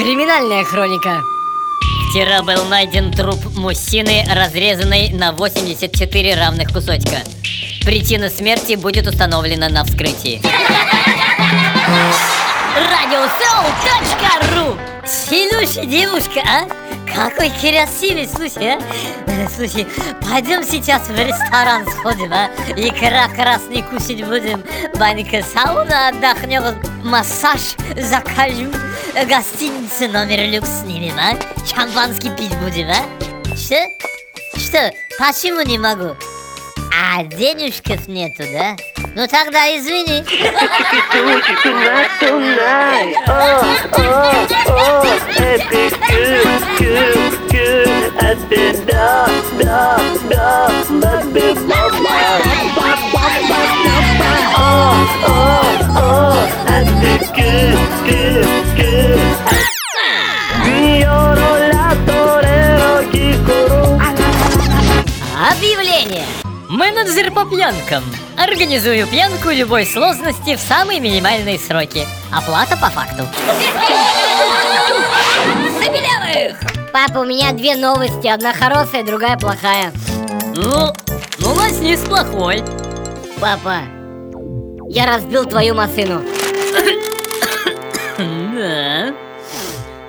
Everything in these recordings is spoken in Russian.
Криминальная хроника. Вчера был найден труп мужчины, разрезанный на 84 равных кусочка. Причина смерти будет установлена на вскрытии. Радиосоу.ру Силуша девушка, а? Какой красивый, слушай, а? Э, Слушай, пойдем сейчас в ресторан сходим, а? Икра красный кушать будем, банька сауна отдохнем, массаж закажем, гостиница номер люкс снимем, а? Шампанский пить будем, а? Что? Что? Почему не могу? А денежков нету, да? Ну тогда извини. Менеджер по пьянкам. Организую пьянку любой сложности в самые минимальные сроки. Оплата по факту. Папа, у меня две новости, одна хорошая, другая плохая. Ну, ну начни с плохой. Папа, я разбил твою машину. Да.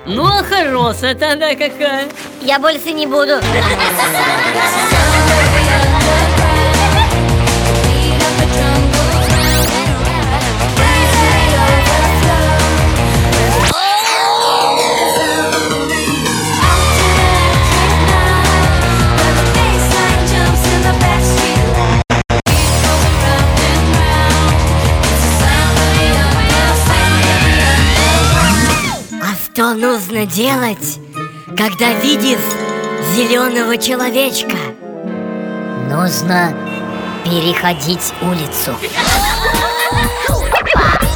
Ну а хорошая тогда какая? Я больше не буду. Что нужно делать, когда видишь зеленого человечка? Нужно переходить улицу.